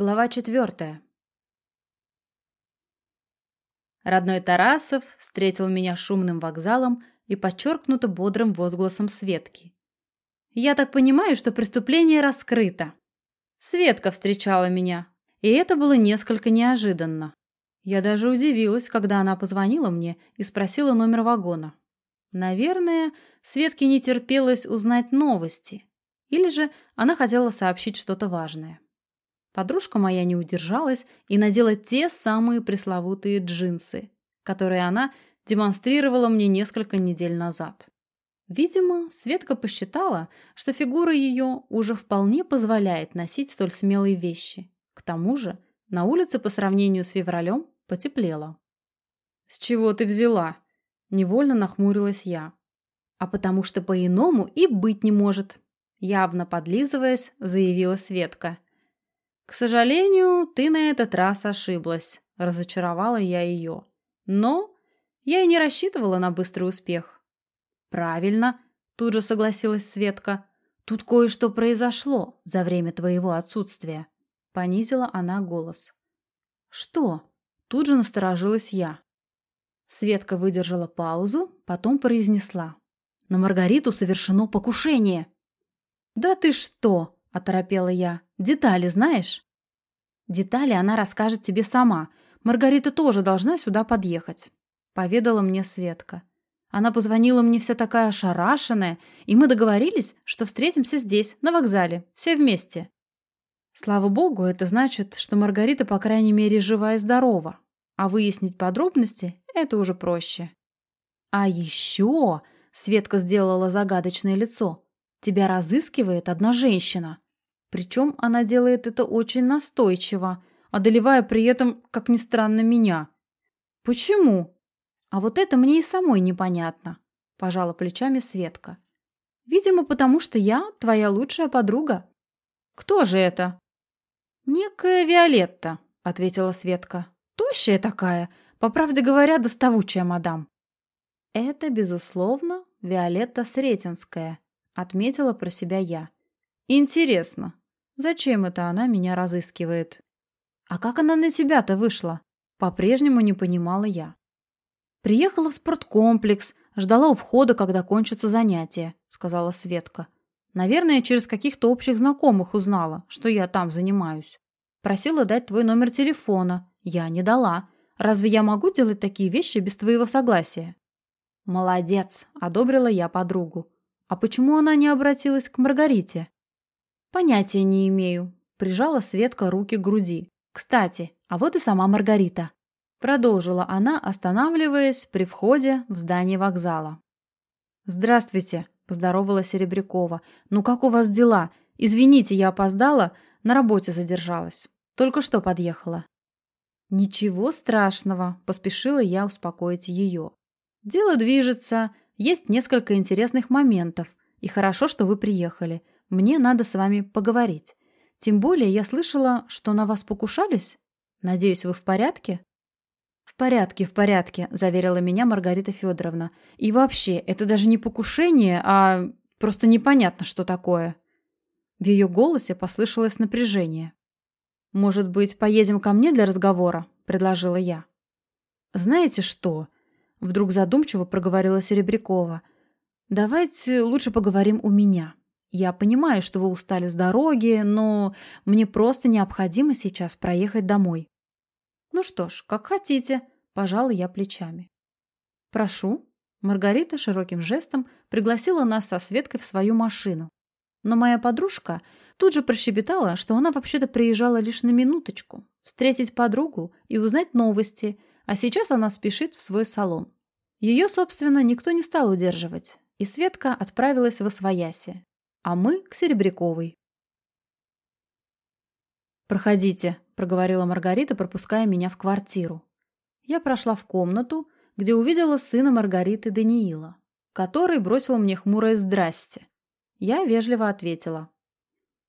Глава четвертая. Родной Тарасов встретил меня шумным вокзалом и подчеркнуто бодрым возгласом Светки. «Я так понимаю, что преступление раскрыто». Светка встречала меня, и это было несколько неожиданно. Я даже удивилась, когда она позвонила мне и спросила номер вагона. Наверное, Светке не терпелось узнать новости, или же она хотела сообщить что-то важное. Подружка моя не удержалась и надела те самые пресловутые джинсы, которые она демонстрировала мне несколько недель назад. Видимо, Светка посчитала, что фигура ее уже вполне позволяет носить столь смелые вещи. К тому же на улице по сравнению с февралем потеплело. «С чего ты взяла?» – невольно нахмурилась я. «А потому что по-иному и быть не может», – явно подлизываясь, заявила Светка – «К сожалению, ты на этот раз ошиблась», – разочаровала я ее. «Но я и не рассчитывала на быстрый успех». «Правильно», – тут же согласилась Светка. «Тут кое-что произошло за время твоего отсутствия», – понизила она голос. «Что?» – тут же насторожилась я. Светка выдержала паузу, потом произнесла. «На Маргариту совершено покушение». «Да ты что?» – оторопела я. «Детали знаешь?» «Детали она расскажет тебе сама. Маргарита тоже должна сюда подъехать», – поведала мне Светка. Она позвонила мне вся такая ошарашенная, и мы договорились, что встретимся здесь, на вокзале, все вместе. Слава богу, это значит, что Маргарита, по крайней мере, жива и здорова. А выяснить подробности – это уже проще. А еще Светка сделала загадочное лицо. Тебя разыскивает одна женщина. Причем она делает это очень настойчиво, одолевая при этом, как ни странно, меня. Почему? А вот это мне и самой непонятно, пожала плечами Светка. Видимо, потому что я твоя лучшая подруга. Кто же это? Некая Виолетта, ответила Светка. Тощая такая, по правде говоря, доставучая мадам. Это, безусловно, Виолетта Сретенская, отметила про себя я. Интересно, зачем это она меня разыскивает? А как она на тебя-то вышла? По-прежнему не понимала я. Приехала в спорткомплекс, ждала у входа, когда кончатся занятия, сказала Светка. Наверное, через каких-то общих знакомых узнала, что я там занимаюсь. Просила дать твой номер телефона. Я не дала. Разве я могу делать такие вещи без твоего согласия? Молодец, одобрила я подругу. А почему она не обратилась к Маргарите? Понятия не имею. Прижала Светка руки к груди. Кстати, а вот и сама Маргарита. Продолжила она, останавливаясь при входе в здание вокзала. «Здравствуйте», – поздоровалась Серебрякова. «Ну как у вас дела? Извините, я опоздала, на работе задержалась. Только что подъехала». «Ничего страшного», – поспешила я успокоить ее. «Дело движется, есть несколько интересных моментов, и хорошо, что вы приехали. Мне надо с вами поговорить. Тем более я слышала, что на вас покушались. Надеюсь, вы в порядке?» «В порядке, в порядке», – заверила меня Маргарита Федоровна. «И вообще, это даже не покушение, а просто непонятно, что такое». В ее голосе послышалось напряжение. «Может быть, поедем ко мне для разговора?» – предложила я. «Знаете что?» Вдруг задумчиво проговорила Серебрякова. «Давайте лучше поговорим у меня. Я понимаю, что вы устали с дороги, но мне просто необходимо сейчас проехать домой». «Ну что ж, как хотите», – пожала я плечами. «Прошу». Маргарита широким жестом пригласила нас со Светкой в свою машину. Но моя подружка тут же прощебетала, что она вообще-то приезжала лишь на минуточку, встретить подругу и узнать новости – а сейчас она спешит в свой салон. Ее, собственно, никто не стал удерживать, и Светка отправилась в Освояси, а мы к Серебряковой. «Проходите», – проговорила Маргарита, пропуская меня в квартиру. Я прошла в комнату, где увидела сына Маргариты Даниила, который бросил мне хмурое «здрасте». Я вежливо ответила.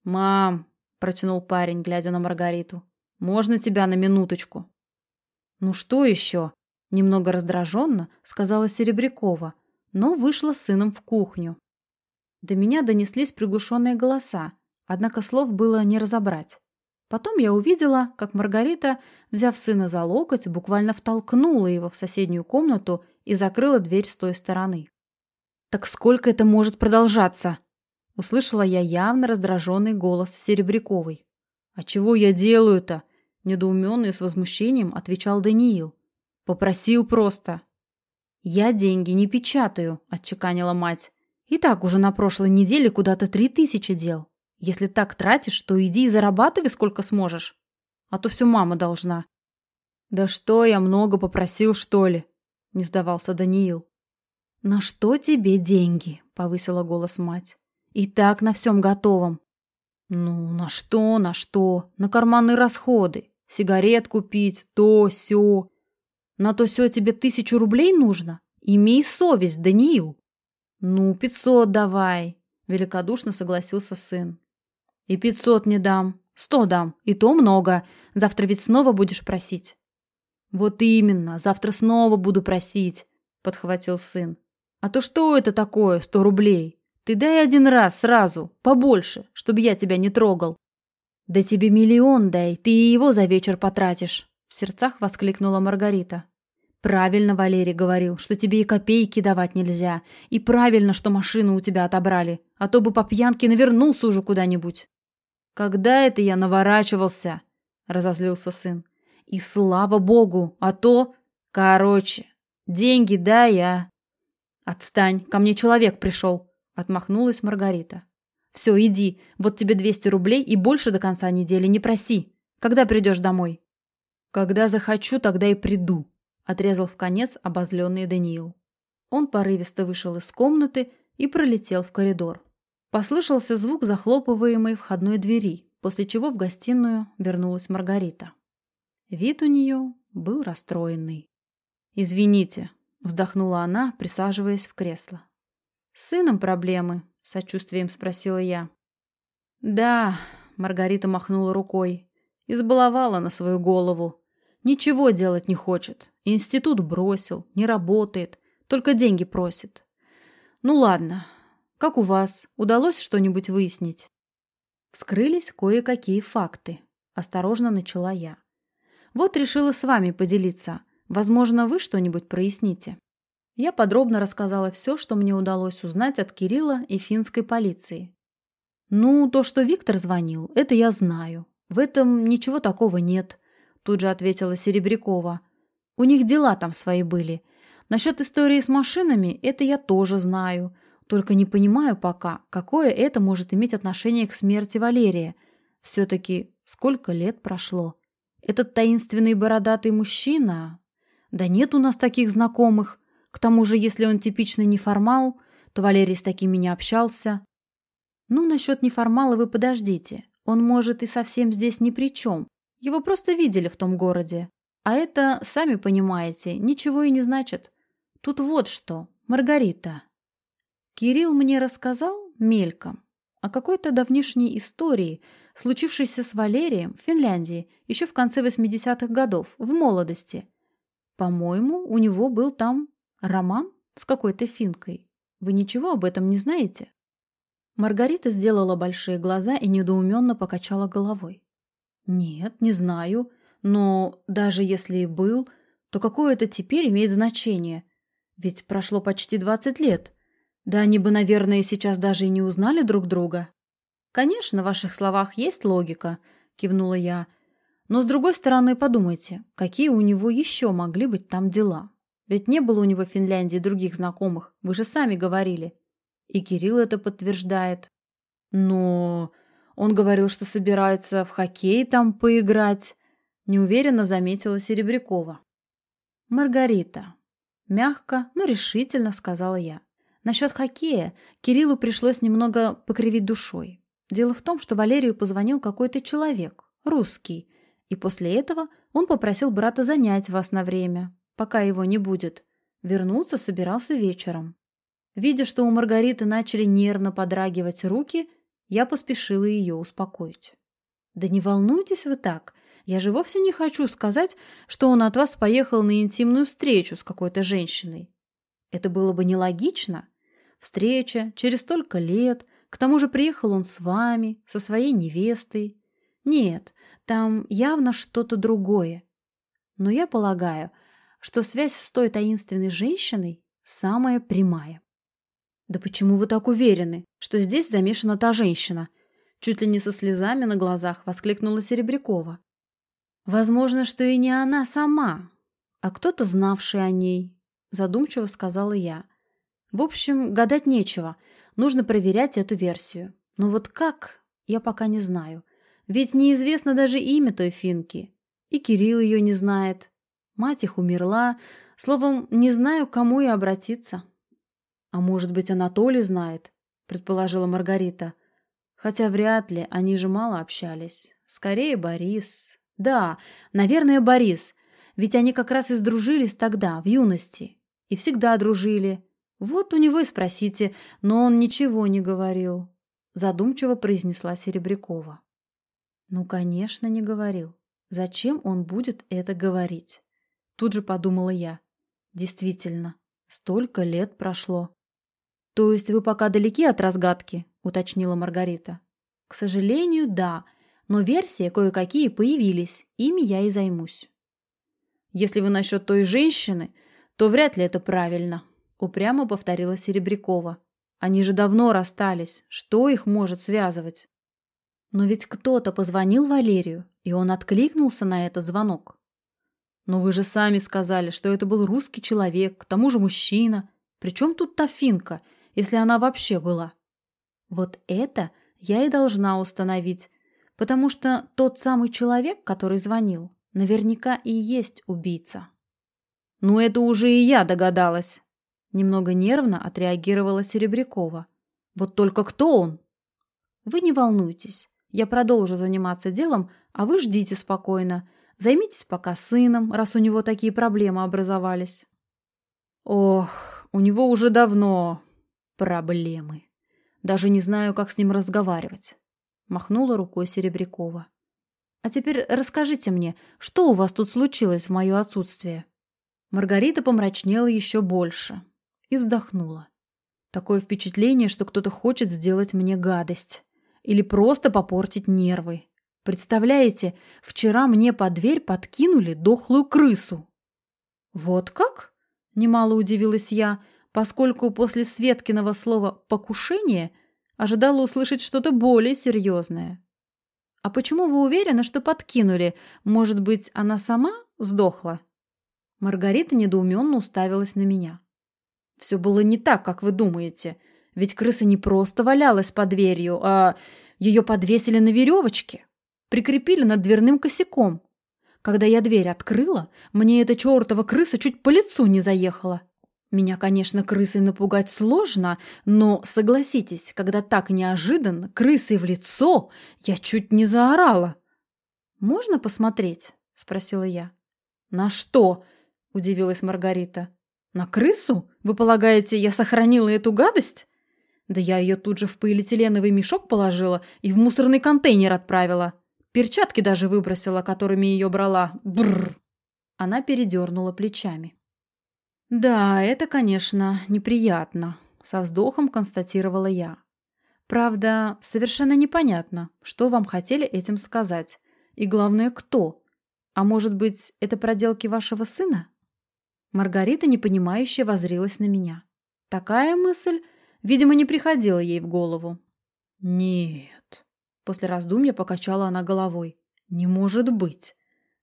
«Мам», – протянул парень, глядя на Маргариту, – «можно тебя на минуточку?» «Ну что еще?» – немного раздраженно сказала Серебрякова, но вышла с сыном в кухню. До меня донеслись приглушенные голоса, однако слов было не разобрать. Потом я увидела, как Маргарита, взяв сына за локоть, буквально втолкнула его в соседнюю комнату и закрыла дверь с той стороны. «Так сколько это может продолжаться?» Услышала я явно раздраженный голос Серебряковой. «А чего я делаю-то?» Недоуменный с возмущением отвечал Даниил. «Попросил просто». «Я деньги не печатаю», – отчеканила мать. «И так уже на прошлой неделе куда-то три тысячи дел. Если так тратишь, то иди и зарабатывай сколько сможешь. А то все мама должна». «Да что я много попросил, что ли?» – не сдавался Даниил. «На что тебе деньги?» – повысила голос мать. «И так на всем готовом». «Ну, на что, на что? На карманные расходы. Сигарет купить, то, сё. На то все тебе тысячу рублей нужно? Имей совесть, Даниил. Ну, пятьсот давай, великодушно согласился сын. И пятьсот не дам, сто дам, и то много. Завтра ведь снова будешь просить. Вот именно, завтра снова буду просить, подхватил сын. А то что это такое, сто рублей? Ты дай один раз сразу, побольше, чтобы я тебя не трогал. Да тебе миллион дай, ты и его за вечер потратишь, в сердцах воскликнула Маргарита. Правильно Валерий говорил, что тебе и копейки давать нельзя. И правильно, что машину у тебя отобрали. А то бы по пьянке навернулся уже куда-нибудь. Когда это я наворачивался? Разозлился сын. И слава богу, а то... Короче, деньги дай я. Отстань, ко мне человек пришел. Отмахнулась Маргарита. Все, иди, вот тебе 200 рублей и больше до конца недели не проси. Когда придешь домой? Когда захочу, тогда и приду, отрезал в конец обозленный Даниил. Он порывисто вышел из комнаты и пролетел в коридор. Послышался звук захлопываемой входной двери, после чего в гостиную вернулась Маргарита. Вид у нее был расстроенный. «Извините», — вздохнула она, присаживаясь в кресло. «С сыном проблемы», — сочувствием спросила я. «Да», — Маргарита махнула рукой, — избаловала на свою голову. Ничего делать не хочет. Институт бросил, не работает, только деньги просит. Ну ладно. Как у вас? Удалось что-нибудь выяснить? Вскрылись кое-какие факты. Осторожно начала я. Вот решила с вами поделиться. Возможно, вы что-нибудь проясните. Я подробно рассказала все, что мне удалось узнать от Кирилла и финской полиции. Ну, то, что Виктор звонил, это я знаю. В этом ничего такого нет тут же ответила Серебрякова. У них дела там свои были. Насчет истории с машинами это я тоже знаю. Только не понимаю пока, какое это может иметь отношение к смерти Валерия. Все-таки сколько лет прошло? Этот таинственный бородатый мужчина? Да нет у нас таких знакомых. К тому же, если он типичный неформал, то Валерий с такими не общался. Ну, насчет неформала вы подождите. Он, может, и совсем здесь ни при чем. Его просто видели в том городе. А это, сами понимаете, ничего и не значит. Тут вот что, Маргарита. Кирилл мне рассказал мельком о какой-то давнишней истории, случившейся с Валерием в Финляндии еще в конце 80-х годов, в молодости. По-моему, у него был там роман с какой-то финкой. Вы ничего об этом не знаете? Маргарита сделала большие глаза и недоуменно покачала головой. Нет, не знаю. Но даже если и был, то какое это теперь имеет значение? Ведь прошло почти 20 лет. Да они бы, наверное, сейчас даже и не узнали друг друга. Конечно, в ваших словах есть логика, кивнула я. Но с другой стороны, подумайте, какие у него еще могли быть там дела? Ведь не было у него в Финляндии других знакомых, вы же сами говорили. И Кирилл это подтверждает. Но он говорил, что собирается в хоккей там поиграть. Неуверенно заметила Серебрякова. Маргарита. Мягко, но решительно сказала я. Насчет хоккея Кириллу пришлось немного покривить душой. Дело в том, что Валерию позвонил какой-то человек, русский, и после этого он попросил брата занять вас на время, пока его не будет. Вернуться собирался вечером. Видя, что у Маргариты начали нервно подрагивать руки, я поспешила ее успокоить. «Да не волнуйтесь вы так. Я же вовсе не хочу сказать, что он от вас поехал на интимную встречу с какой-то женщиной. Это было бы нелогично. Встреча через столько лет, к тому же приехал он с вами, со своей невестой. Нет, там явно что-то другое. Но я полагаю, что связь с той таинственной женщиной самая прямая. Да почему вы так уверены, что здесь замешана та женщина? Чуть ли не со слезами на глазах воскликнула Серебрякова. Возможно, что и не она сама, а кто-то знавший о ней, задумчиво сказала я. В общем, гадать нечего, нужно проверять эту версию. Но вот как, я пока не знаю. Ведь неизвестно даже имя той финки. И Кирилл ее не знает. Мать их умерла. Словом, не знаю, к кому и обратиться. А может быть, Анатолий знает, предположила Маргарита. Хотя вряд ли, они же мало общались. Скорее, Борис. Да, наверное, Борис. Ведь они как раз и сдружились тогда, в юности. И всегда дружили. Вот у него и спросите, но он ничего не говорил. Задумчиво произнесла Серебрякова. Ну, конечно, не говорил. Зачем он будет это говорить? Тут же подумала я. Действительно, столько лет прошло. То есть вы пока далеки от разгадки, уточнила Маргарита. К сожалению, да, но версии кое-какие появились, ими я и займусь. Если вы насчет той женщины, то вряд ли это правильно, упрямо повторила Серебрякова. Они же давно расстались, что их может связывать? Но ведь кто-то позвонил Валерию, и он откликнулся на этот звонок. Но вы же сами сказали, что это был русский человек, к тому же мужчина. Причем тут та финка, если она вообще была? Вот это я и должна установить, потому что тот самый человек, который звонил, наверняка и есть убийца. Ну это уже и я догадалась. Немного нервно отреагировала Серебрякова. Вот только кто он? Вы не волнуйтесь. Я продолжу заниматься делом, а вы ждите спокойно. Займитесь пока сыном, раз у него такие проблемы образовались. Ох, у него уже давно проблемы. Даже не знаю, как с ним разговаривать. Махнула рукой Серебрякова. А теперь расскажите мне, что у вас тут случилось в мое отсутствие? Маргарита помрачнела еще больше и вздохнула. Такое впечатление, что кто-то хочет сделать мне гадость или просто попортить нервы. Представляете, вчера мне под дверь подкинули дохлую крысу. Вот как? Немало удивилась я, поскольку после Светкиного слова «покушение» ожидала услышать что-то более серьезное. «А почему вы уверены, что подкинули? Может быть, она сама сдохла?» Маргарита недоуменно уставилась на меня. «Все было не так, как вы думаете. Ведь крыса не просто валялась под дверью, а ее подвесили на веревочке, прикрепили над дверным косяком. Когда я дверь открыла, мне эта чертова крыса чуть по лицу не заехала. Меня, конечно, крысой напугать сложно, но, согласитесь, когда так неожиданно, крысой в лицо, я чуть не заорала. «Можно посмотреть?» – спросила я. «На что?» – удивилась Маргарита. «На крысу? Вы полагаете, я сохранила эту гадость?» Да я ее тут же в полиэтиленовый мешок положила и в мусорный контейнер отправила. Перчатки даже выбросила, которыми ее брала. Бррр. Она передернула плечами. «Да, это, конечно, неприятно», — со вздохом констатировала я. «Правда, совершенно непонятно, что вам хотели этим сказать. И главное, кто? А может быть, это проделки вашего сына?» Маргарита непонимающе возрилась на меня. Такая мысль Видимо, не приходило ей в голову. «Нет». После раздумья покачала она головой. «Не может быть.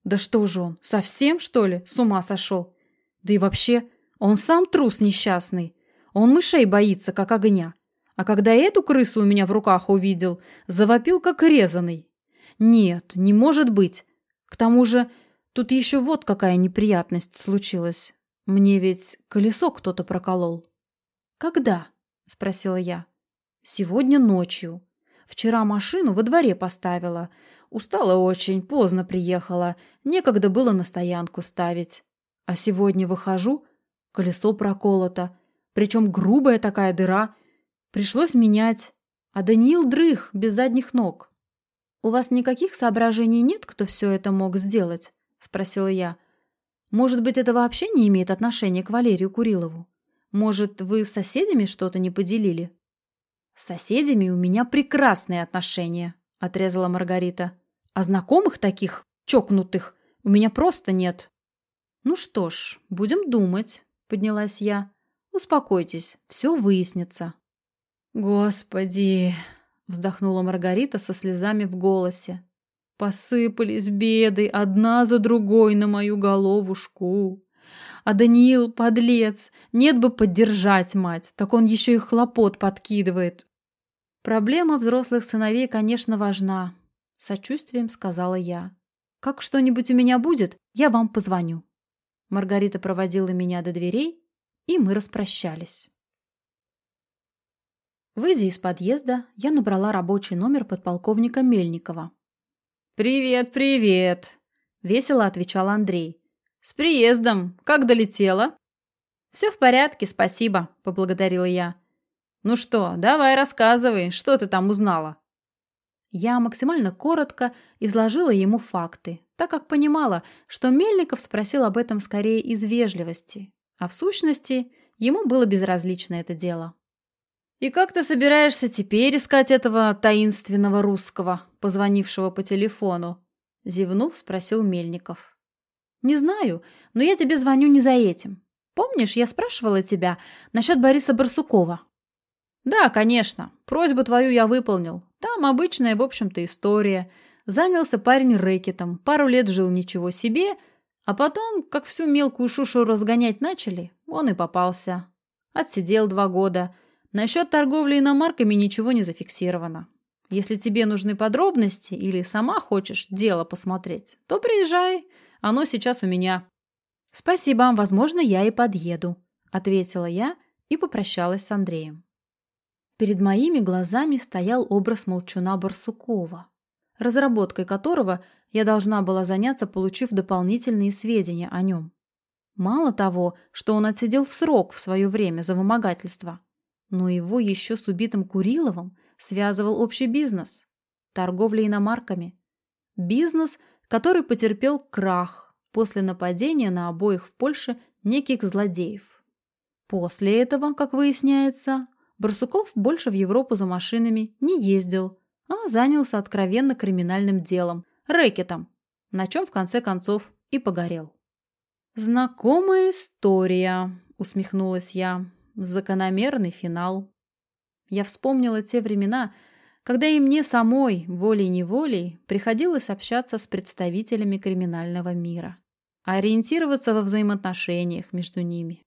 Да что же он, совсем, что ли, с ума сошел? Да и вообще, он сам трус несчастный. Он мышей боится, как огня. А когда эту крысу у меня в руках увидел, завопил, как резанный. Нет, не может быть. К тому же, тут еще вот какая неприятность случилась. Мне ведь колесо кто-то проколол. Когда? — спросила я. «Сегодня ночью. Вчера машину во дворе поставила. Устала очень, поздно приехала. Некогда было на стоянку ставить. А сегодня выхожу, колесо проколото. Причем грубая такая дыра. Пришлось менять. А Даниил дрых, без задних ног. «У вас никаких соображений нет, кто все это мог сделать?» — спросила я. «Может быть, это вообще не имеет отношения к Валерию Курилову?» Может, вы с соседями что-то не поделили? С соседями у меня прекрасные отношения, отрезала Маргарита. А знакомых таких, чокнутых, у меня просто нет. Ну что ж, будем думать, поднялась я. Успокойтесь, все выяснится. Господи, вздохнула Маргарита со слезами в голосе. Посыпались беды одна за другой на мою головушку. А Даниил подлец, нет бы поддержать мать, так он еще и хлопот подкидывает. Проблема взрослых сыновей, конечно, важна, сочувствием сказала я. Как что-нибудь у меня будет, я вам позвоню. Маргарита проводила меня до дверей, и мы распрощались. Выйдя из подъезда, я набрала рабочий номер подполковника Мельникова. «Привет, привет!» – весело отвечал Андрей. «С приездом! Как долетела?» «Все в порядке, спасибо», – поблагодарила я. «Ну что, давай рассказывай, что ты там узнала?» Я максимально коротко изложила ему факты, так как понимала, что Мельников спросил об этом скорее из вежливости, а в сущности ему было безразлично это дело. «И как ты собираешься теперь искать этого таинственного русского, позвонившего по телефону?» Зевнув, спросил Мельников. «Не знаю, но я тебе звоню не за этим. Помнишь, я спрашивала тебя насчет Бориса Барсукова?» «Да, конечно. Просьбу твою я выполнил. Там обычная, в общем-то, история. Занялся парень рэкетом, пару лет жил ничего себе, а потом, как всю мелкую шушу разгонять начали, он и попался. Отсидел два года». Насчет торговли иномарками ничего не зафиксировано. Если тебе нужны подробности или сама хочешь дело посмотреть, то приезжай. Оно сейчас у меня. Спасибо, возможно, я и подъеду, ответила я и попрощалась с Андреем. Перед моими глазами стоял образ молчуна Барсукова, разработкой которого я должна была заняться, получив дополнительные сведения о нем. Мало того, что он отсидел срок в свое время за вымогательство, но его еще с убитым Куриловым связывал общий бизнес – торговля иномарками. Бизнес, который потерпел крах после нападения на обоих в Польше неких злодеев. После этого, как выясняется, Барсуков больше в Европу за машинами не ездил, а занялся откровенно криминальным делом – рэкетом, на чем в конце концов и погорел. «Знакомая история», – усмехнулась я. Закономерный финал. Я вспомнила те времена, когда и мне самой, волей-неволей, приходилось общаться с представителями криминального мира, ориентироваться во взаимоотношениях между ними.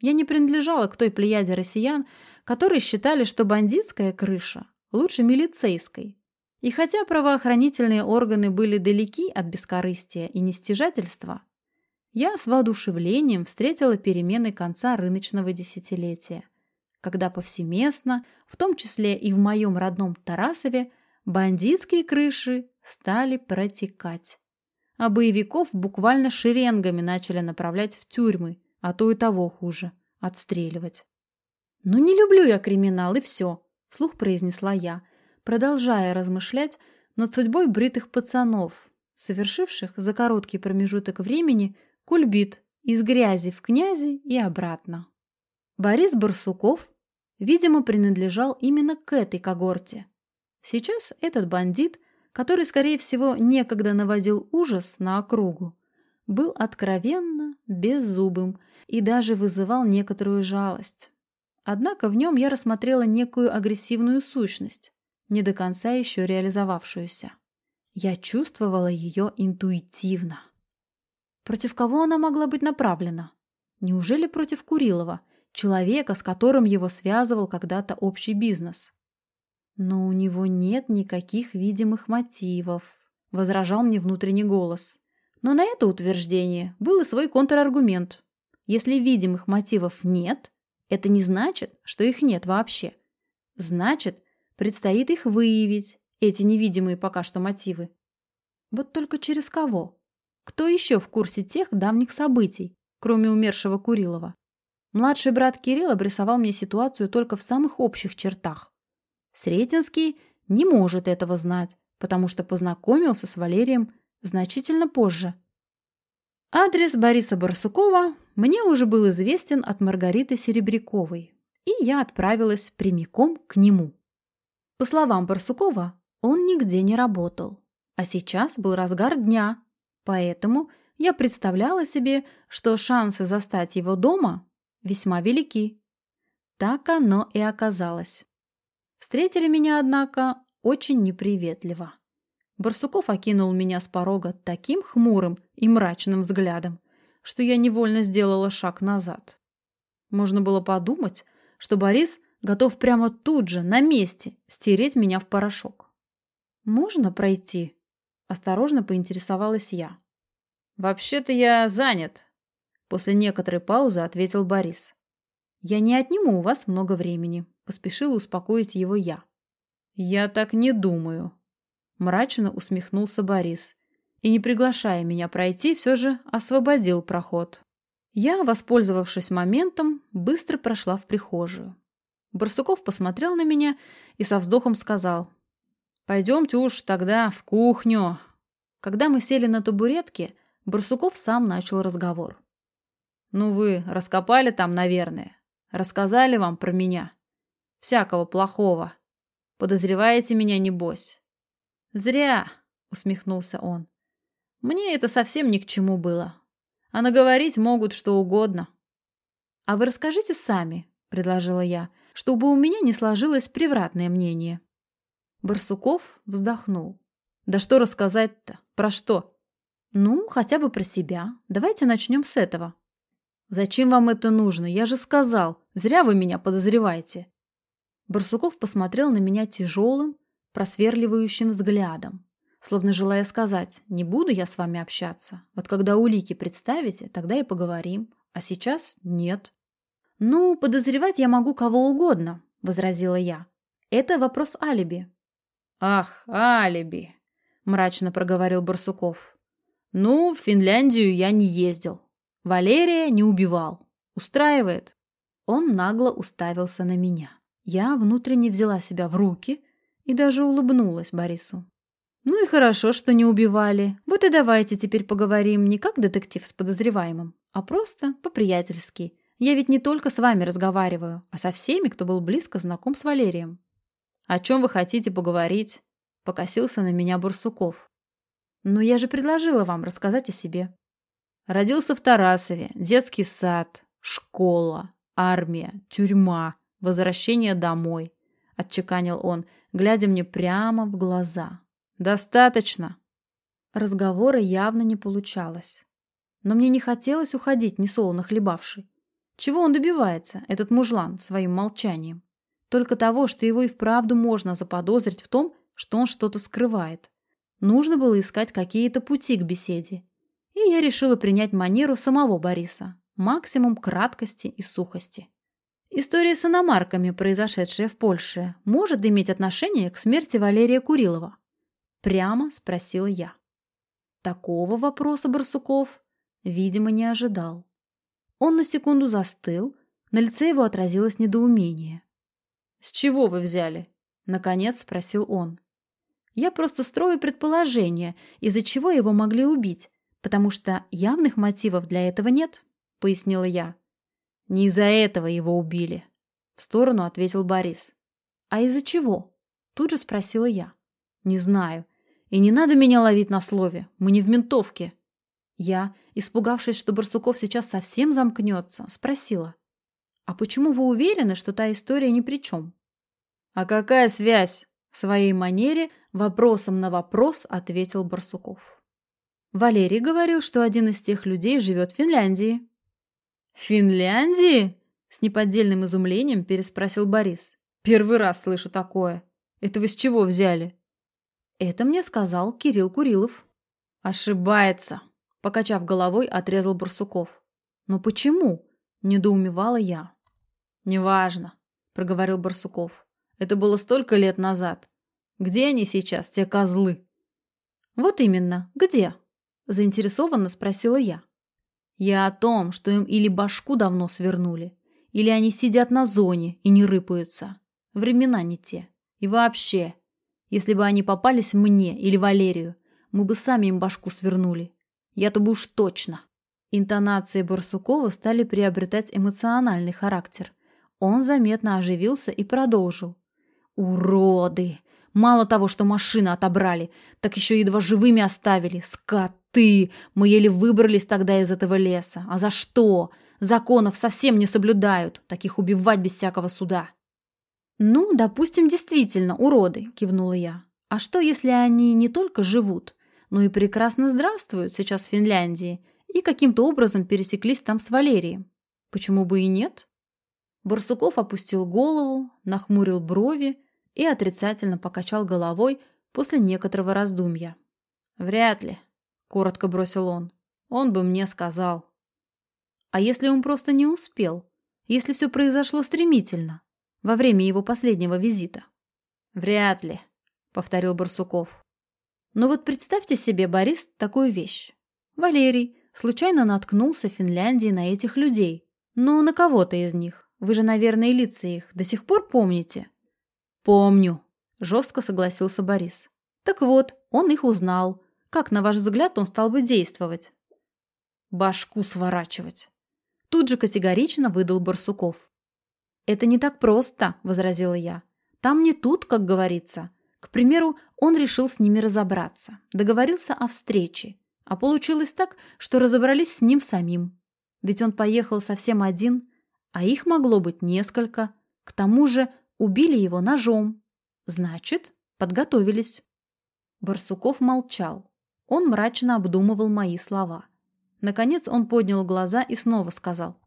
Я не принадлежала к той плеяде россиян, которые считали, что бандитская крыша лучше милицейской. И хотя правоохранительные органы были далеки от бескорыстия и нестяжательства, я с воодушевлением встретила перемены конца рыночного десятилетия, когда повсеместно, в том числе и в моем родном Тарасове, бандитские крыши стали протекать. А боевиков буквально шеренгами начали направлять в тюрьмы, а то и того хуже – отстреливать. «Ну не люблю я криминал, и все», – вслух произнесла я, продолжая размышлять над судьбой бритых пацанов, совершивших за короткий промежуток времени – Кульбит из грязи в князи и обратно. Борис Барсуков, видимо, принадлежал именно к этой когорте. Сейчас этот бандит, который, скорее всего, некогда наводил ужас на округу, был откровенно беззубым и даже вызывал некоторую жалость. Однако в нем я рассмотрела некую агрессивную сущность, не до конца еще реализовавшуюся. Я чувствовала ее интуитивно. Против кого она могла быть направлена? Неужели против Курилова, человека, с которым его связывал когда-то общий бизнес? Но у него нет никаких видимых мотивов, возражал мне внутренний голос. Но на это утверждение был и свой контраргумент. Если видимых мотивов нет, это не значит, что их нет вообще. Значит, предстоит их выявить, эти невидимые пока что мотивы. Вот только через кого? Кто еще в курсе тех давних событий, кроме умершего Курилова? Младший брат Кирилл обрисовал мне ситуацию только в самых общих чертах. Сретенский не может этого знать, потому что познакомился с Валерием значительно позже. Адрес Бориса Барсукова мне уже был известен от Маргариты Серебряковой, и я отправилась прямиком к нему. По словам Барсукова, он нигде не работал. А сейчас был разгар дня, поэтому я представляла себе, что шансы застать его дома весьма велики. Так оно и оказалось. Встретили меня, однако, очень неприветливо. Барсуков окинул меня с порога таким хмурым и мрачным взглядом, что я невольно сделала шаг назад. Можно было подумать, что Борис готов прямо тут же, на месте, стереть меня в порошок. «Можно пройти?» – осторожно поинтересовалась я. «Вообще-то я занят», – после некоторой паузы ответил Борис. «Я не отниму у вас много времени», – поспешила успокоить его я. «Я так не думаю», – мрачно усмехнулся Борис и, не приглашая меня пройти, все же освободил проход. Я, воспользовавшись моментом, быстро прошла в прихожую. Барсуков посмотрел на меня и со вздохом сказал, «Пойдемте уж тогда в кухню». Когда мы сели на табуретке, Барсуков сам начал разговор. «Ну вы раскопали там, наверное. Рассказали вам про меня. Всякого плохого. Подозреваете меня, небось?» «Зря», — усмехнулся он. «Мне это совсем ни к чему было. А наговорить могут что угодно». «А вы расскажите сами», — предложила я, чтобы у меня не сложилось превратное мнение. Барсуков вздохнул. «Да что рассказать-то? Про что?» Ну, хотя бы про себя. Давайте начнем с этого. Зачем вам это нужно? Я же сказал. Зря вы меня подозреваете. Барсуков посмотрел на меня тяжелым, просверливающим взглядом, словно желая сказать, не буду я с вами общаться. Вот когда улики представите, тогда и поговорим. А сейчас нет. Ну, подозревать я могу кого угодно, возразила я. Это вопрос алиби. Ах, алиби, мрачно проговорил Барсуков. Ну, в Финляндию я не ездил. Валерия не убивал. Устраивает. Он нагло уставился на меня. Я внутренне взяла себя в руки и даже улыбнулась Борису. Ну и хорошо, что не убивали. Вот и давайте теперь поговорим не как детектив с подозреваемым, а просто по-приятельски. Я ведь не только с вами разговариваю, а со всеми, кто был близко знаком с Валерием. О чем вы хотите поговорить? Покосился на меня Бурсуков. Но я же предложила вам рассказать о себе. Родился в Тарасове, детский сад, школа, армия, тюрьма, возвращение домой, отчеканил он, глядя мне прямо в глаза. Достаточно. Разговора явно не получалось. Но мне не хотелось уходить, несолоно хлебавший. Чего он добивается, этот мужлан, своим молчанием? Только того, что его и вправду можно заподозрить в том, что он что-то скрывает. Нужно было искать какие-то пути к беседе. И я решила принять манеру самого Бориса. Максимум краткости и сухости. История с иномарками, произошедшая в Польше, может иметь отношение к смерти Валерия Курилова? Прямо спросила я. Такого вопроса Барсуков, видимо, не ожидал. Он на секунду застыл, на лице его отразилось недоумение. «С чего вы взяли?» — наконец спросил он. Я просто строю предположение, из-за чего его могли убить, потому что явных мотивов для этого нет, пояснила я. Не из-за этого его убили, в сторону ответил Борис. А из-за чего? Тут же спросила я. Не знаю. И не надо меня ловить на слове. Мы не в ментовке. Я, испугавшись, что Барсуков сейчас совсем замкнется, спросила. А почему вы уверены, что та история ни при чем? А какая связь? В своей манере вопросом на вопрос ответил Барсуков. Валерий говорил, что один из тех людей живет в Финляндии. «Финляндии?» – с неподдельным изумлением переспросил Борис. «Первый раз слышу такое. Это вы с чего взяли?» «Это мне сказал Кирилл Курилов». «Ошибается», – покачав головой, отрезал Барсуков. «Но почему?» – недоумевала я. «Неважно», – проговорил Барсуков. Это было столько лет назад. Где они сейчас, те козлы? Вот именно, где? Заинтересованно спросила я. Я о том, что им или башку давно свернули, или они сидят на зоне и не рыпаются. Времена не те. И вообще, если бы они попались мне или Валерию, мы бы сами им башку свернули. Я-то бы уж точно. Интонации Барсукова стали приобретать эмоциональный характер. Он заметно оживился и продолжил. «Уроды! Мало того, что машины отобрали, так еще едва живыми оставили. Скоты! Мы еле выбрались тогда из этого леса. А за что? Законов совсем не соблюдают. Таких убивать без всякого суда. Ну, допустим, действительно, уроды, кивнула я. А что, если они не только живут, но и прекрасно здравствуют сейчас в Финляндии и каким-то образом пересеклись там с Валерием? Почему бы и нет? Барсуков опустил голову, нахмурил брови и отрицательно покачал головой после некоторого раздумья. «Вряд ли», — коротко бросил он. «Он бы мне сказал». «А если он просто не успел? Если все произошло стремительно, во время его последнего визита?» «Вряд ли», — повторил Барсуков. «Но вот представьте себе, Борис, такую вещь. Валерий случайно наткнулся в Финляндии на этих людей. Ну, на кого-то из них. Вы же, наверное, лица их до сих пор помните?» «Помню», – жестко согласился Борис. «Так вот, он их узнал. Как, на ваш взгляд, он стал бы действовать?» «Башку сворачивать», – тут же категорично выдал Барсуков. «Это не так просто», – возразила я. «Там не тут, как говорится. К примеру, он решил с ними разобраться, договорился о встрече, а получилось так, что разобрались с ним самим. Ведь он поехал совсем один, а их могло быть несколько. К тому же убили его ножом. Значит, подготовились. Барсуков молчал. Он мрачно обдумывал мои слова. Наконец он поднял глаза и снова сказал.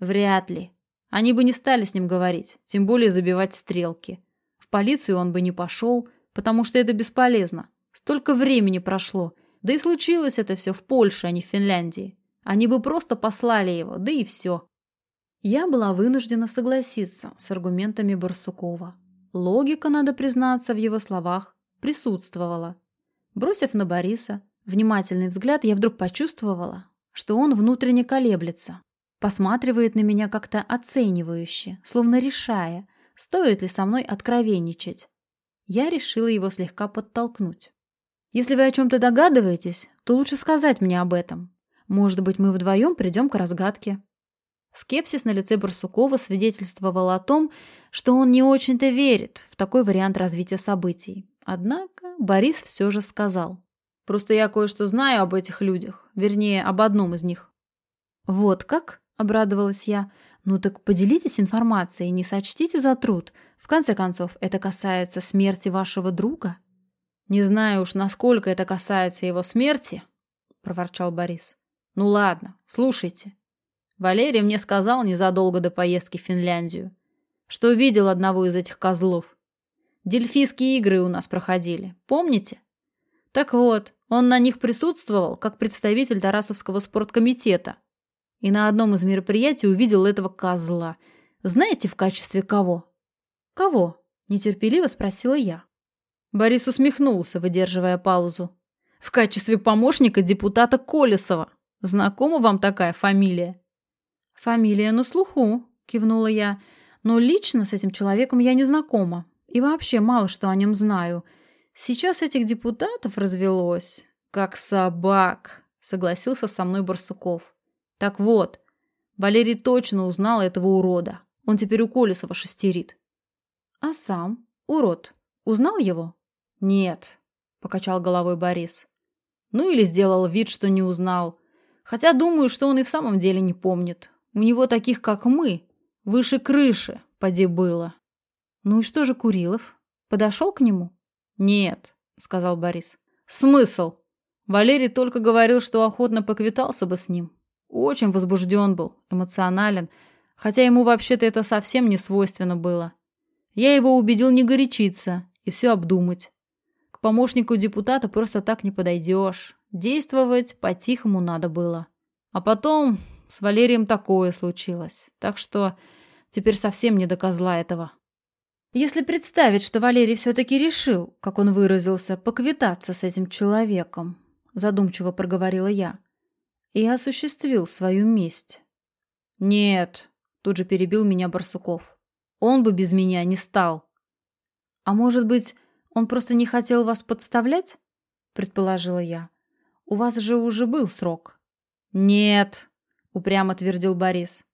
«Вряд ли. Они бы не стали с ним говорить, тем более забивать стрелки. В полицию он бы не пошел, потому что это бесполезно. Столько времени прошло. Да и случилось это все в Польше, а не в Финляндии. Они бы просто послали его, да и все. Я была вынуждена согласиться с аргументами Барсукова. Логика, надо признаться, в его словах присутствовала. Бросив на Бориса внимательный взгляд, я вдруг почувствовала, что он внутренне колеблется, посматривает на меня как-то оценивающе, словно решая, стоит ли со мной откровенничать. Я решила его слегка подтолкнуть. Если вы о чем-то догадываетесь, то лучше сказать мне об этом. Может быть, мы вдвоем придем к разгадке. Скепсис на лице Барсукова свидетельствовал о том, что он не очень-то верит в такой вариант развития событий. Однако Борис все же сказал. «Просто я кое-что знаю об этих людях, вернее, об одном из них». «Вот как?» – обрадовалась я. «Ну так поделитесь информацией, не сочтите за труд. В конце концов, это касается смерти вашего друга». «Не знаю уж, насколько это касается его смерти», – проворчал Борис. «Ну ладно, слушайте. Валерий мне сказал незадолго до поездки в Финляндию, что видел одного из этих козлов. Дельфийские игры у нас проходили, помните? Так вот, он на них присутствовал как представитель Тарасовского спорткомитета. И на одном из мероприятий увидел этого козла. Знаете, в качестве кого? Кого? Нетерпеливо спросила я. Борис усмехнулся, выдерживая паузу. В качестве помощника депутата Колесова. Знакома вам такая фамилия? «Фамилия на слуху», – кивнула я. «Но лично с этим человеком я не знакома. И вообще мало что о нем знаю. Сейчас этих депутатов развелось. Как собак», – согласился со мной Барсуков. «Так вот, Валерий точно узнал этого урода. Он теперь у Колесова шестерит». «А сам? Урод. Узнал его?» «Нет», – покачал головой Борис. «Ну или сделал вид, что не узнал. Хотя думаю, что он и в самом деле не помнит. У него таких, как мы, выше крыши, поди было. Ну и что же Курилов? Подошел к нему? Нет, сказал Борис. Смысл? Валерий только говорил, что охотно поквитался бы с ним. Очень возбужден был, эмоционален, хотя ему вообще-то это совсем не свойственно было. Я его убедил не горячиться и все обдумать. К помощнику депутата просто так не подойдешь. Действовать по-тихому надо было. А потом с Валерием такое случилось. Так что теперь совсем не до козла этого. Если представить, что Валерий все-таки решил, как он выразился, поквитаться с этим человеком, задумчиво проговорила я, и осуществил свою месть. Нет, тут же перебил меня Барсуков. Он бы без меня не стал. А может быть, он просто не хотел вас подставлять? Предположила я. У вас же уже был срок. Нет, упрямо твердил Борис.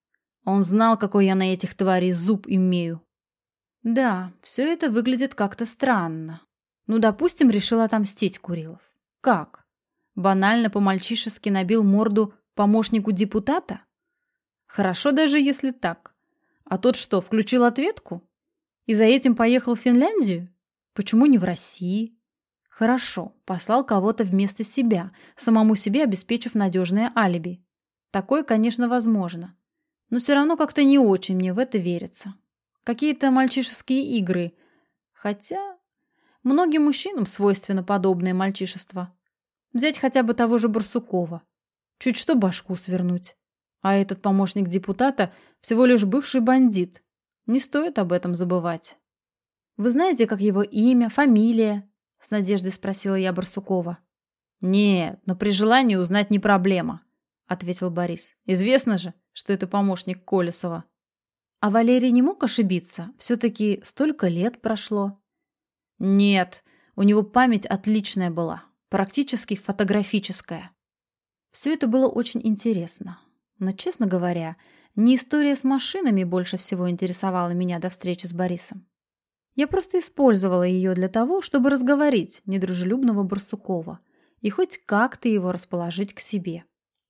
Он знал, какой я на этих тварей зуб имею. Да, все это выглядит как-то странно, Ну, допустим, решил отомстить Курилов. Как? Банально по-мальчишески набил морду помощнику депутата? Хорошо даже если так. А тот что, включил ответку? И за этим поехал в Финляндию? Почему не в России? Хорошо, послал кого-то вместо себя, самому себе обеспечив надежное алиби. Такое, конечно, возможно. Но все равно как-то не очень мне в это верится. Какие-то мальчишеские игры. Хотя многим мужчинам свойственно подобное мальчишество. Взять хотя бы того же Барсукова. Чуть что башку свернуть. А этот помощник депутата всего лишь бывший бандит. Не стоит об этом забывать. «Вы знаете, как его имя, фамилия?» С надеждой спросила я Барсукова. «Нет, но при желании узнать не проблема», ответил Борис. «Известно же, что это помощник Колесова». А Валерий не мог ошибиться? Все-таки столько лет прошло. Нет, у него память отличная была, практически фотографическая. Все это было очень интересно. Но, честно говоря, не история с машинами больше всего интересовала меня до встречи с Борисом. Я просто использовала ее для того, чтобы разговорить недружелюбного Барсукова и хоть как-то его расположить к себе.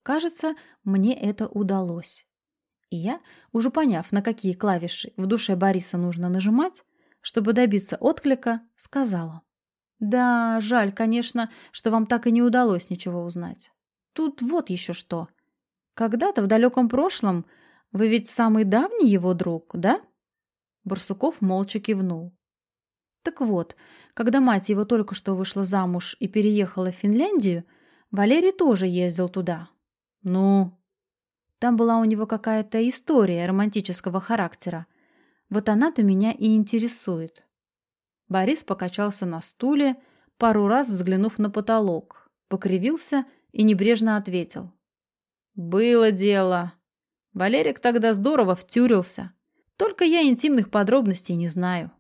Кажется, мне это удалось. И я, уже поняв, на какие клавиши в душе Бориса нужно нажимать, чтобы добиться отклика, сказала. «Да, жаль, конечно, что вам так и не удалось ничего узнать. Тут вот еще что. Когда-то в далеком прошлом вы ведь самый давний его друг, да?» Барсуков молча кивнул. Так вот, когда мать его только что вышла замуж и переехала в Финляндию, Валерий тоже ездил туда. Ну, там была у него какая-то история романтического характера. Вот она-то меня и интересует. Борис покачался на стуле, пару раз взглянув на потолок, покривился и небрежно ответил. «Было дело. Валерик тогда здорово втюрился. Только я интимных подробностей не знаю».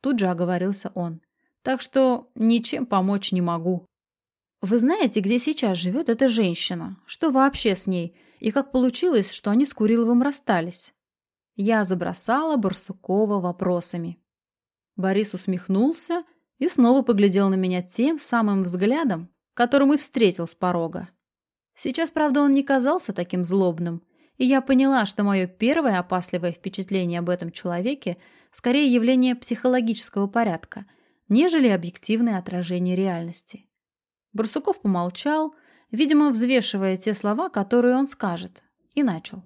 Тут же оговорился он. «Так что ничем помочь не могу». «Вы знаете, где сейчас живет эта женщина? Что вообще с ней?» и как получилось, что они с Куриловым расстались. Я забросала Барсукова вопросами. Борис усмехнулся и снова поглядел на меня тем самым взглядом, которым и встретил с порога. Сейчас, правда, он не казался таким злобным, и я поняла, что мое первое опасливое впечатление об этом человеке скорее явление психологического порядка, нежели объективное отражение реальности. Барсуков помолчал, видимо, взвешивая те слова, которые он скажет, и начал.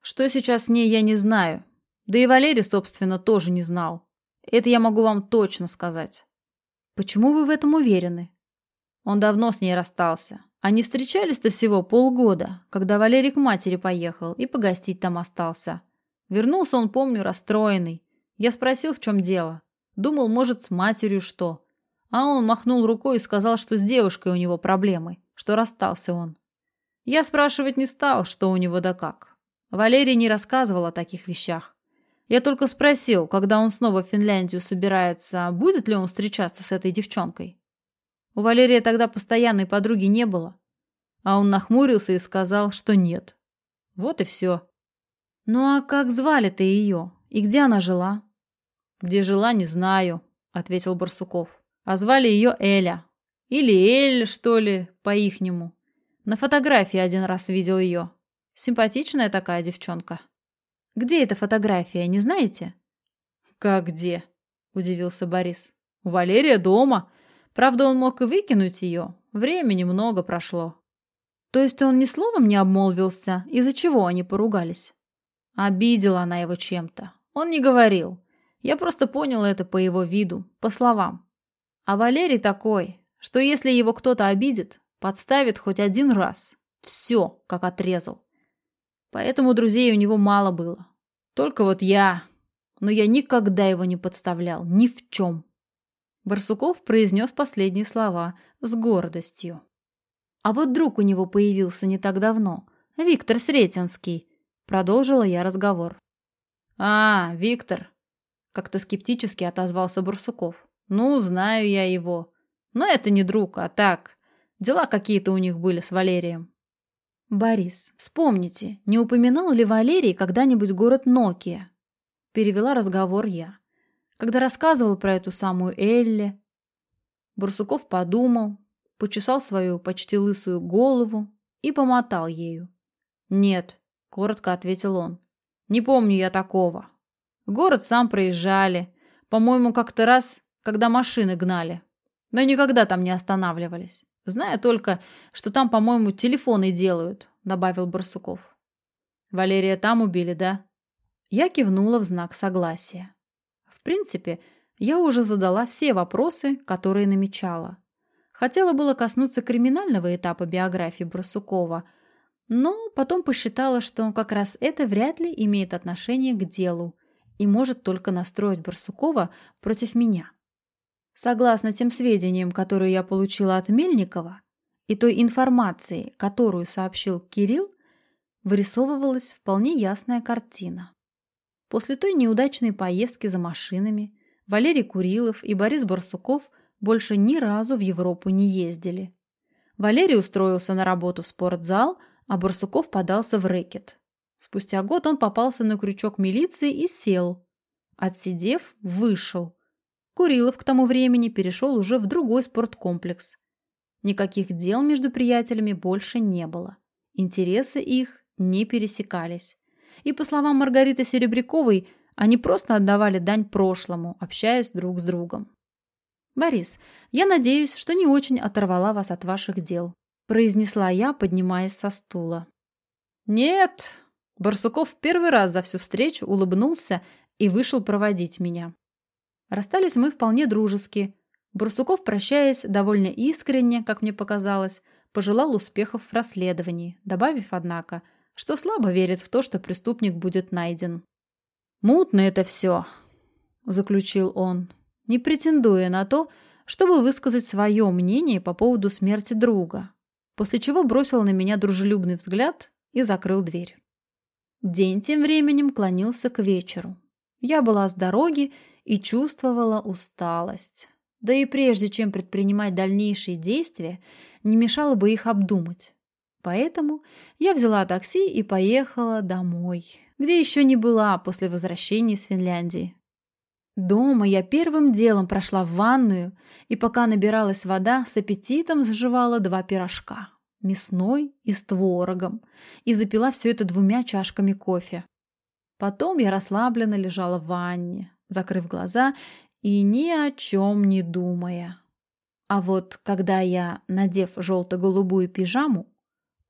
«Что сейчас с ней, я не знаю. Да и Валерий, собственно, тоже не знал. Это я могу вам точно сказать». «Почему вы в этом уверены?» Он давно с ней расстался. Они встречались-то всего полгода, когда Валерий к матери поехал и погостить там остался. Вернулся он, помню, расстроенный. Я спросил, в чем дело. Думал, может, с матерью что. А он махнул рукой и сказал, что с девушкой у него проблемы что расстался он. Я спрашивать не стал, что у него да как. Валерий не рассказывал о таких вещах. Я только спросил, когда он снова в Финляндию собирается, будет ли он встречаться с этой девчонкой. У Валерия тогда постоянной подруги не было. А он нахмурился и сказал, что нет. Вот и все. «Ну а как звали-то ее? И где она жила?» «Где жила, не знаю», — ответил Барсуков. «А звали ее Эля. Или Эль, что ли, по-ихнему. На фотографии один раз видел ее. Симпатичная такая девчонка. Где эта фотография, не знаете? Как где? Удивился Борис. У Валерия дома. Правда, он мог и выкинуть ее. Времени много прошло. То есть он ни словом не обмолвился, из-за чего они поругались? Обидела она его чем-то. Он не говорил. Я просто понял это по его виду, по словам. А Валерий такой, что если его кто-то обидит, подставит хоть один раз. Все, как отрезал. Поэтому друзей у него мало было. Только вот я. Но я никогда его не подставлял, ни в чем. Барсуков произнес последние слова с гордостью. А вот друг у него появился не так давно. Виктор Сретенский. Продолжила я разговор. «А, Виктор!» Как-то скептически отозвался Барсуков. «Ну, знаю я его. Но это не друг, а так. Дела какие-то у них были с Валерием. «Борис, вспомните, не упоминал ли Валерий когда-нибудь город Нокия?» Перевела разговор я. Когда рассказывал про эту самую Элли. Барсуков подумал, почесал свою почти лысую голову и помотал ею. «Нет», — коротко ответил он, — «не помню я такого. Город сам проезжали, по-моему, как-то раз, когда машины гнали, но никогда там не останавливались. Знаю только, что там, по-моему, телефоны делают», — добавил Барсуков. «Валерия там убили, да?» Я кивнула в знак согласия. В принципе, я уже задала все вопросы, которые намечала. Хотела было коснуться криминального этапа биографии Барсукова, но потом посчитала, что как раз это вряд ли имеет отношение к делу и может только настроить Барсукова против меня. Согласно тем сведениям, которые я получила от Мельникова, и той информации, которую сообщил Кирилл, вырисовывалась вполне ясная картина. После той неудачной поездки за машинами Валерий Курилов и Борис Барсуков больше ни разу в Европу не ездили. Валерий устроился на работу в спортзал, а Барсуков подался в рэкет. Спустя год он попался на крючок милиции и сел. Отсидев, вышел. Курилов к тому времени перешел уже в другой спорткомплекс. Никаких дел между приятелями больше не было. Интересы их не пересекались. И, по словам Маргариты Серебряковой, они просто отдавали дань прошлому, общаясь друг с другом. «Борис, я надеюсь, что не очень оторвала вас от ваших дел», произнесла я, поднимаясь со стула. «Нет!» Барсуков первый раз за всю встречу улыбнулся и вышел проводить меня. Расстались мы вполне дружески. Барсуков, прощаясь довольно искренне, как мне показалось, пожелал успехов в расследовании, добавив, однако, что слабо верит в то, что преступник будет найден. «Мутно это все», — заключил он не претендуя на то, чтобы высказать свое мнение по поводу смерти друга, после чего бросил на меня дружелюбный взгляд и закрыл дверь. День тем временем клонился к вечеру. Я была с дороги и чувствовала усталость. Да и прежде чем предпринимать дальнейшие действия, не мешало бы их обдумать. Поэтому я взяла такси и поехала домой, где еще не была после возвращения из Финляндии. Дома я первым делом прошла в ванную и, пока набиралась вода, с аппетитом заживала два пирожка – мясной и с творогом, и запила все это двумя чашками кофе. Потом я расслабленно лежала в ванне, закрыв глаза и ни о чем не думая. А вот когда я, надев желто-голубую пижаму,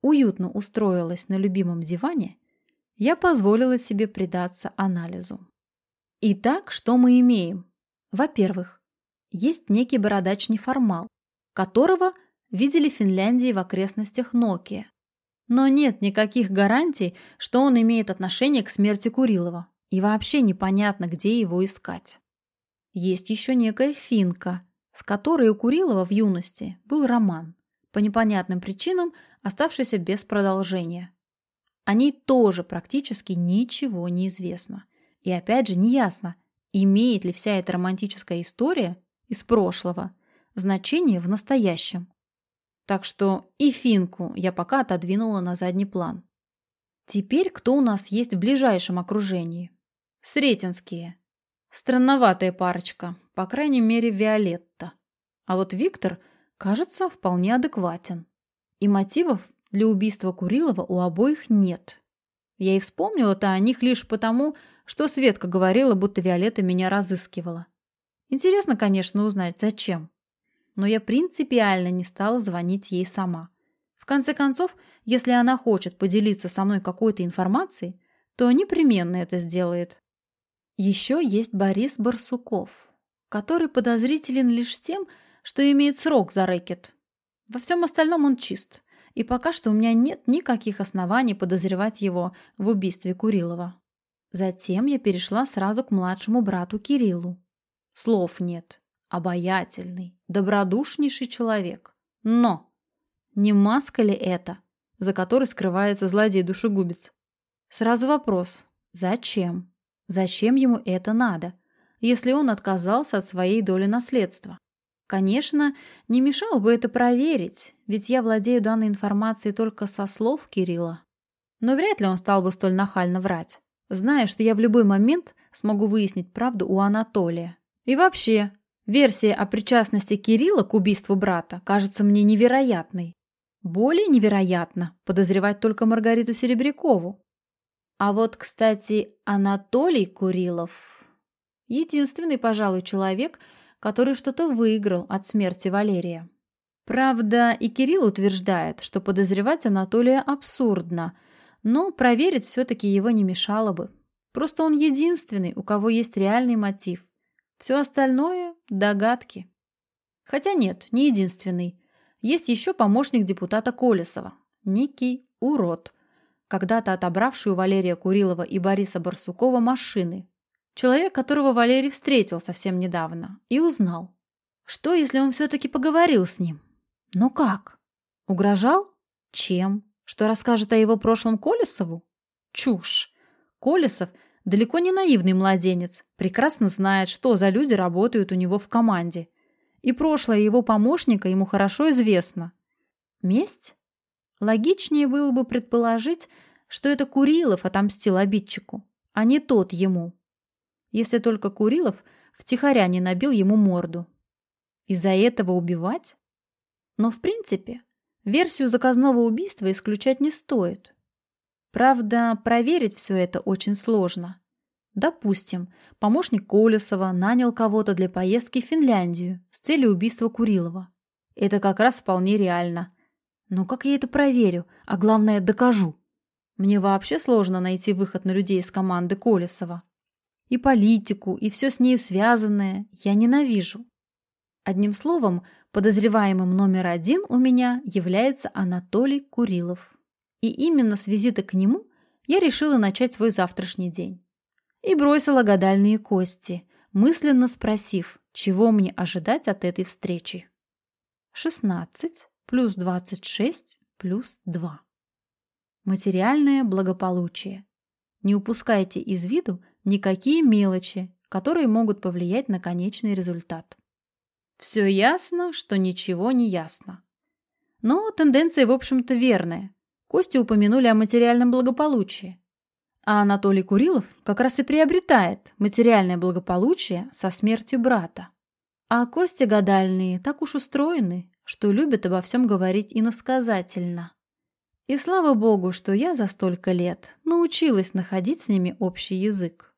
уютно устроилась на любимом диване, я позволила себе предаться анализу. Итак, что мы имеем? Во-первых, есть некий бородач неформал, которого видели в Финляндии в окрестностях Нокия. Но нет никаких гарантий, что он имеет отношение к смерти Курилова, и вообще непонятно, где его искать. Есть еще некая финка, с которой у Курилова в юности был роман, по непонятным причинам оставшийся без продолжения. О ней тоже практически ничего не известно. И опять же неясно, имеет ли вся эта романтическая история из прошлого значение в настоящем. Так что и Финку я пока отодвинула на задний план. Теперь кто у нас есть в ближайшем окружении? Сретенские. Странноватая парочка, по крайней мере, Виолетта. А вот Виктор, кажется, вполне адекватен. И мотивов для убийства Курилова у обоих нет. Я и вспомнила-то о них лишь потому, что Светка говорила, будто Виолетта меня разыскивала. Интересно, конечно, узнать, зачем. Но я принципиально не стала звонить ей сама. В конце концов, если она хочет поделиться со мной какой-то информацией, то непременно это сделает. Еще есть Борис Барсуков, который подозрителен лишь тем, что имеет срок за рэкет. Во всем остальном он чист, и пока что у меня нет никаких оснований подозревать его в убийстве Курилова. Затем я перешла сразу к младшему брату Кириллу. Слов нет. Обаятельный, добродушнейший человек. Но не маска ли это, за которой скрывается злодей-душегубец? Сразу вопрос. Зачем? Зачем ему это надо, если он отказался от своей доли наследства? Конечно, не мешало бы это проверить, ведь я владею данной информацией только со слов Кирилла. Но вряд ли он стал бы столь нахально врать зная, что я в любой момент смогу выяснить правду у Анатолия. И вообще, Версия о причастности Кирилла к убийству брата кажется мне невероятной. Более невероятно подозревать только Маргариту Серебрякову. А вот, кстати, Анатолий Курилов – единственный, пожалуй, человек, который что-то выиграл от смерти Валерия. Правда, и Кирилл утверждает, что подозревать Анатолия абсурдно, но проверить все-таки его не мешало бы. Просто он единственный, у кого есть реальный мотив. Все остальное – догадки. Хотя нет, не единственный. Есть еще помощник депутата Колесова. Некий урод, когда-то отобравший у Валерия Курилова и Бориса Барсукова машины. Человек, которого Валерий встретил совсем недавно и узнал. Что, если он все-таки поговорил с ним? Но как? Угрожал? Чем? Что расскажет о его прошлом Колесову? Чушь. Колесов далеко не наивный младенец, прекрасно знает, что за люди работают у него в команде. И прошлое его помощника ему хорошо известно. Месть? Логичнее было бы предположить, что это Курилов отомстил обидчику, а не тот ему. Если только Курилов втихаря не набил ему морду. Из-за этого убивать? Но в принципе, версию заказного убийства исключать не стоит. Правда, проверить все это очень сложно. Допустим, помощник Колесова нанял кого-то для поездки в Финляндию с целью убийства Курилова. Это как раз вполне реально. Но как я это проверю, а главное докажу? Мне вообще сложно найти выход на людей из команды Колесова. И политику, и все с нею связанное я ненавижу. Одним словом, подозреваемым номер один у меня является Анатолий Курилов. И именно с визита к нему я решила начать свой завтрашний день. И бросила гадальные кости, мысленно спросив, чего мне ожидать от этой встречи. 16 плюс 26 плюс 2. Материальное благополучие. Не упускайте из виду никакие мелочи, которые могут повлиять на конечный результат. Все ясно, что ничего не ясно. Но тенденция, в общем-то, верная. Кости упомянули о материальном благополучии. А Анатолий Курилов как раз и приобретает материальное благополучие со смертью брата. А кости гадальные так уж устроены, что любят обо всем говорить иносказательно. И слава богу, что я за столько лет научилась находить с ними общий язык.